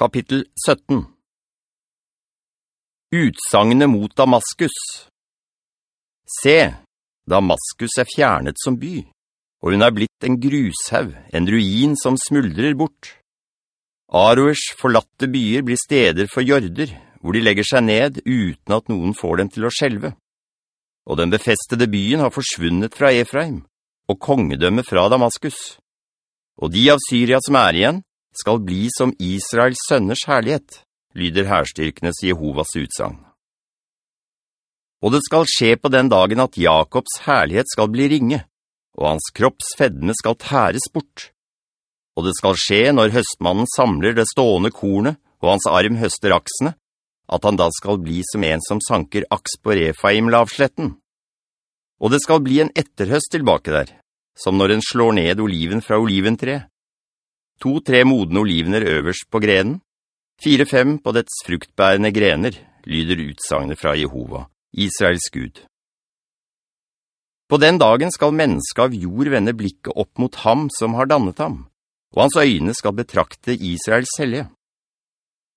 Kapittel 17 Utsangene mot Damaskus Se, Damaskus er fjernet som by, og hun er blitt en grushav, en ruin som smuldrer bort. Aroers forlatte byer blir steder for jorder, hvor de legger seg ned uten at noen får dem til å skjelve. Og den befestede byen har forsvunnet fra Efraim, og kongedømme fra Damaskus. Og de av Syria som er igjen, skal bli som Israels sønners herlighet, lyder herstyrkenes Jehovas utsang. Og det skal skje på den dagen at Jakobs herlighet skal bli ringe, og hans kropps fedme skal tæres bort. Og det skal skje når høstmannen samler det stående kornet, og hans arm høster aksene, at han da skal bli som en som sanker aks på Refaim-lavsletten. Og det skal bli en etterhøst tilbake der, som når en slår ned oliven fra oliventre, to-tre modne olivener øverst på grenen, fire-fem på dets fruktbærende grener, lyder utsagnet fra Jehova, Israels Gud. På den dagen skal mennesket av jord vende blikket opp mot ham som har dannet ham, og hans øyne skal betrakte Israels hellige.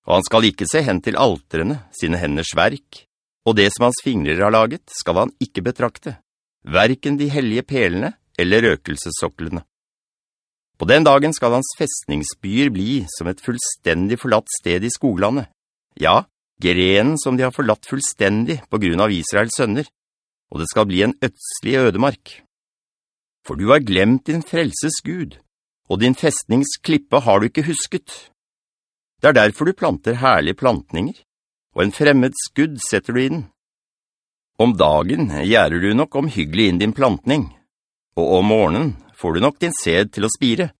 Og han skal ikke se hen til alterene, sine henders verk, og det som hans fingrer har laget skal han ikke betrakte, hverken de hellige pelene eller røkelsessoklene. På den dagen skal hans festningsbyer bli som et fullstendig forlatt sted i skoglandet. Ja, grenen som de har forlatt fullstendig på grunn av Israels sønner, og det skal bli en ødslig ødemark. For du har glemt din frelses Gud, og din festningsklippe har du ikke husket. Det er derfor du planter herlige plantninger, og en fremmed skudd setter du inn. Om dagen gjærer du nok omhyggelig inn din plantning, og om morgenen får du nok din sed til å spire.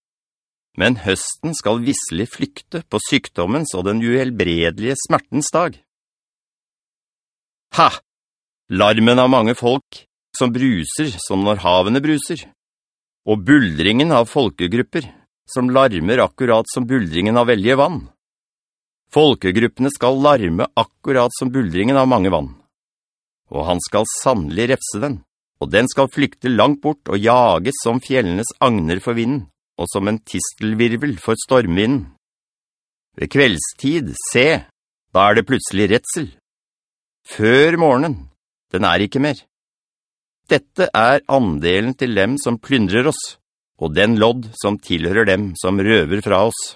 Men høsten skal visselig flykte på sykdommens og den uhelbredelige smertens dag. Ha! Larmen av mange folk, som bruser som når havene bruser. Og buldringen av folkegrupper, som larmer akkurat som buldringen av velje vann. Folkegruppene skal larme akkurat som buldringen av mange vann. Og han skal sannelig refse den og den skal flykte langt bort og jages som fjellenes agner for vinden, og som en tistelvirvel for stormvinden. Ved kveldstid, se, da er det plutselig retsel. Før morgenen, den er ikke mer. Dette er andelen til dem som plyndrer oss, og den lodd som tilhører dem som røver fra oss.